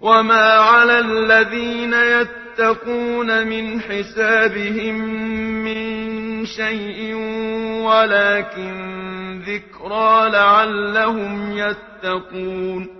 وما على الذين يتقون من حسابهم من شيء ولكن ذكرى لعلهم يتقون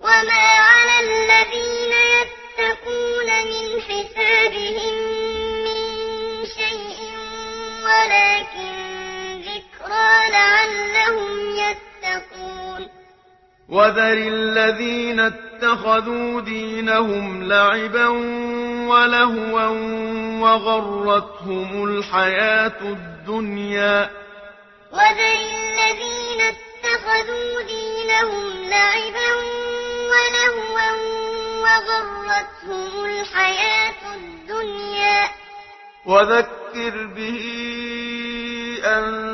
وما على الذين يتقون من حسابهم وذر الذين اتخذوا دينهم لعبا ولهوا وغرتهم الحياة الدنيا. وذر الذين اتخذوا دينهم لعبا ولهوا وغرتهم الحياة الدنيا. وذكر به أن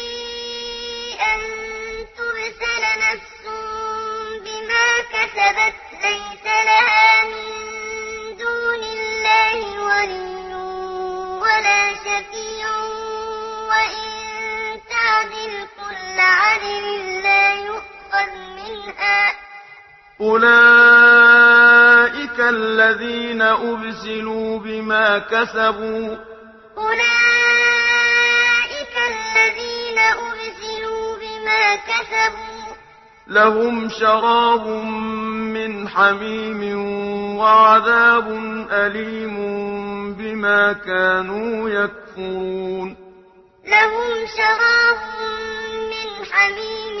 أولئك الذين أبسلوا بما كسبوا. أولئك الذين أبسلوا بما كسبوا. لهم شراب من حميم وعذاب أليم بما كانوا يكفرون. لهم شراب من حميم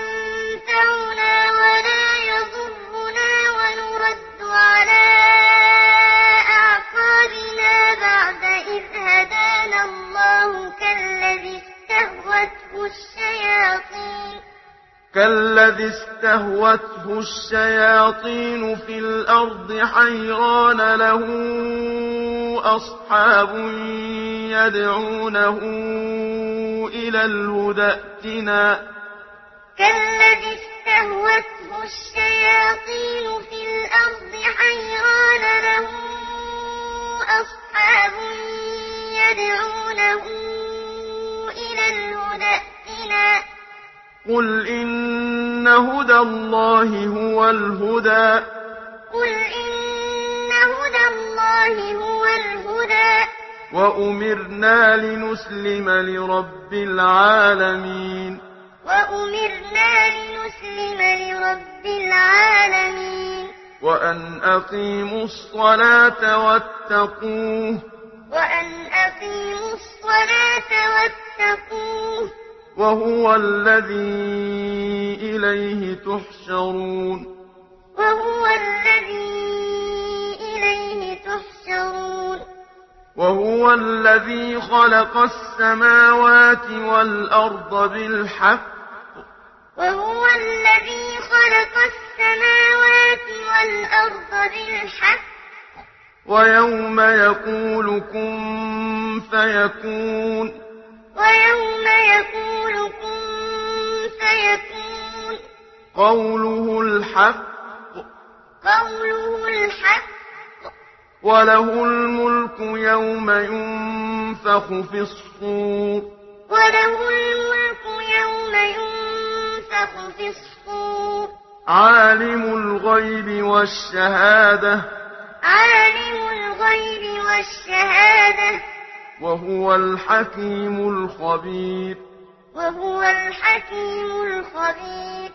كالذي استهوته الشياطين في الأرض حيران له أصحاب يدعونه إلى الهدى ائتنا. كالذي استهوته الشياطين في الأرض حيران له أصحاب يدعونه إلى الهدى اتنا قل إن هدى الله هو الهدى. قل إن هدى الله هو الهدى. وأمرنا لنسلم لرب العالمين. وأمرنا لنسلم لرب العالمين. وأن أقيموا الصلاة واتقوه وَأَقِيمُوا الصَّلَاةَ وَاتَّقُوهُ ۚ وَهُوَ الَّذِي إِلَيْهِ تُحْشَرُونَ وَهُوَ الَّذِي إِلَيْهِ تُحْشَرُونَ وَهُوَ الَّذِي خَلَقَ السَّمَاوَاتِ وَالْأَرْضَ بِالْحَقِّ وهو الذي خلق السماوات والأرض بالحق ويوم يقول كن فيكون ويوم يقول كن فيكون قوله الحق قوله الحق وله الملك يوم ينفخ في الصور وله الملك يوم ينفخ في الصور عالم الغيب والشهادة عالم الغيب والشهادة. وهو الحكيم الخبير. وهو الحكيم الخبير.